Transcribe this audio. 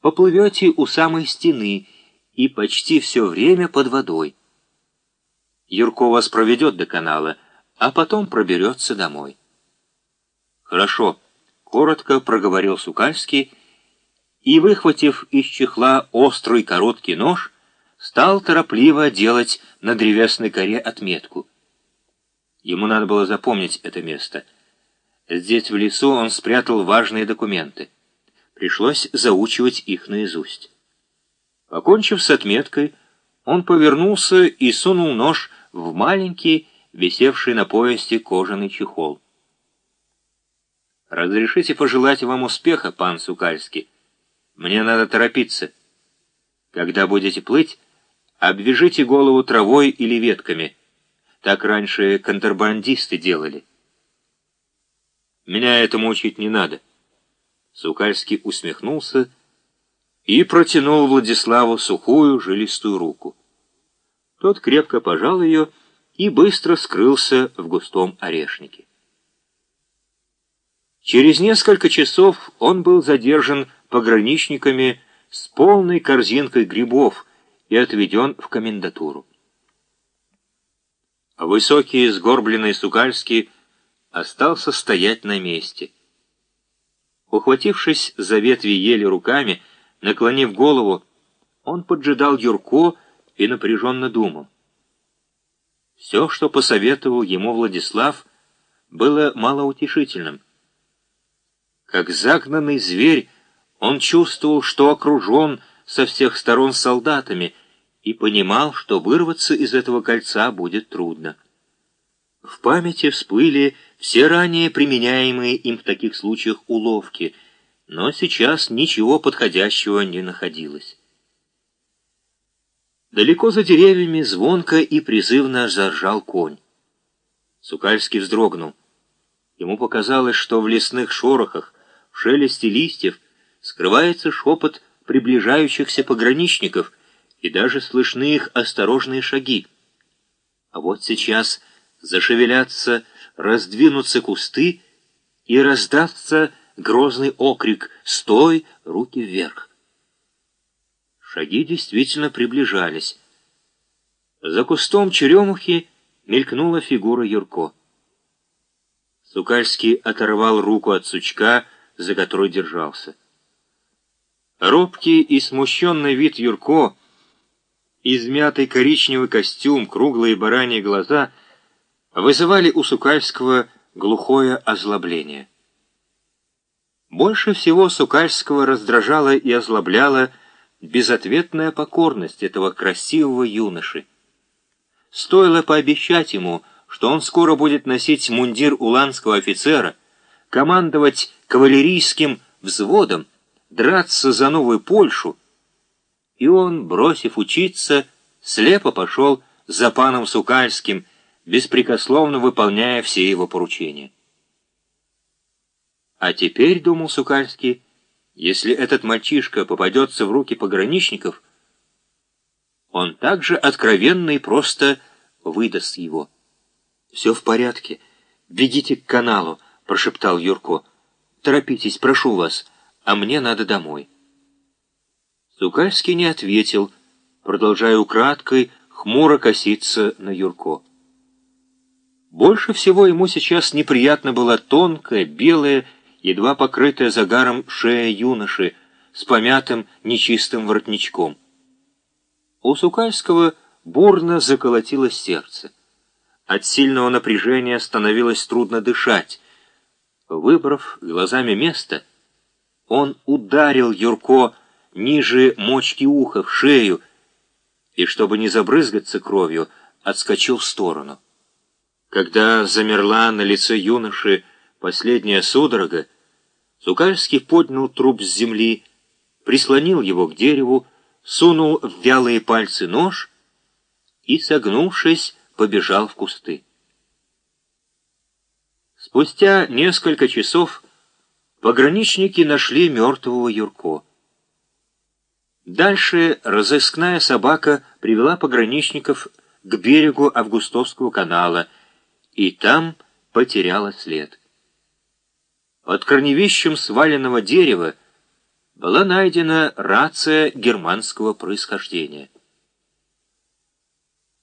поплывете у самой стены и почти все время под водой. Юрко вас проведет до канала, а потом проберется домой. Хорошо, коротко проговорил Сукальский и, выхватив из чехла острый короткий нож, стал торопливо делать на древесной коре отметку. Ему надо было запомнить это место. Здесь в лесу он спрятал важные документы. Пришлось заучивать их наизусть. Покончив с отметкой, он повернулся и сунул нож в маленький, висевший на поясе кожаный чехол. «Разрешите пожелать вам успеха, пан Сукальский. Мне надо торопиться. Когда будете плыть, обвяжите голову травой или ветками. Так раньше контрабандисты делали». «Меня этому учить не надо». Сукальский усмехнулся и протянул Владиславу сухую жилистую руку. Тот крепко пожал ее и быстро скрылся в густом орешнике. Через несколько часов он был задержан пограничниками с полной корзинкой грибов и отведен в комендатуру. Высокий сгорбленный Сукальский остался стоять на месте — Ухватившись за ветви ели руками, наклонив голову, он поджидал Юрко и напряженно думал. Все, что посоветовал ему Владислав, было малоутешительным. Как загнанный зверь, он чувствовал, что окружен со всех сторон солдатами, и понимал, что вырваться из этого кольца будет трудно. В памяти всплыли все ранее применяемые им в таких случаях уловки, но сейчас ничего подходящего не находилось. Далеко за деревьями звонко и призывно заржал конь. Сукальский вздрогнул. Ему показалось, что в лесных шорохах, в шелесте листьев скрывается шепот приближающихся пограничников, и даже слышны их осторожные шаги. А вот сейчас зашевелятся, раздвинутся кусты, и раздастся грозный окрик «Стой! Руки вверх!». Шаги действительно приближались. За кустом черемухи мелькнула фигура Юрко. Сукальский оторвал руку от сучка, за который держался. Робкий и смущенный вид Юрко, измятый коричневый костюм, круглые бараньи глаза — вызывали у Сукальского глухое озлобление. Больше всего Сукальского раздражала и озлобляла безответная покорность этого красивого юноши. Стоило пообещать ему, что он скоро будет носить мундир уланского офицера, командовать кавалерийским взводом, драться за новую Польшу, и он, бросив учиться, слепо пошел за паном Сукальским, беспрекословно выполняя все его поручения. А теперь, думал Сукальский, если этот мальчишка попадется в руки пограничников, он также откровенно и просто выдаст его. «Все в порядке. Бегите к каналу», — прошептал Юрко. «Торопитесь, прошу вас, а мне надо домой». Сукальский не ответил, продолжая украдкой хмуро коситься на Юрко. Больше всего ему сейчас неприятно была тонкая, белая, едва покрытая загаром шея юноши с помятым нечистым воротничком. У Сукальского бурно заколотилось сердце. От сильного напряжения становилось трудно дышать. Выбрав глазами место, он ударил Юрко ниже мочки уха в шею и, чтобы не забрызгаться кровью, отскочил в сторону. Когда замерла на лице юноши последняя судорога, Сукальский поднял труп с земли, прислонил его к дереву, сунул в вялые пальцы нож и, согнувшись, побежал в кусты. Спустя несколько часов пограничники нашли мертвого Юрко. Дальше разыскная собака привела пограничников к берегу Августовского канала — и там потеряла след. Под корневищем сваленного дерева была найдена рация германского происхождения.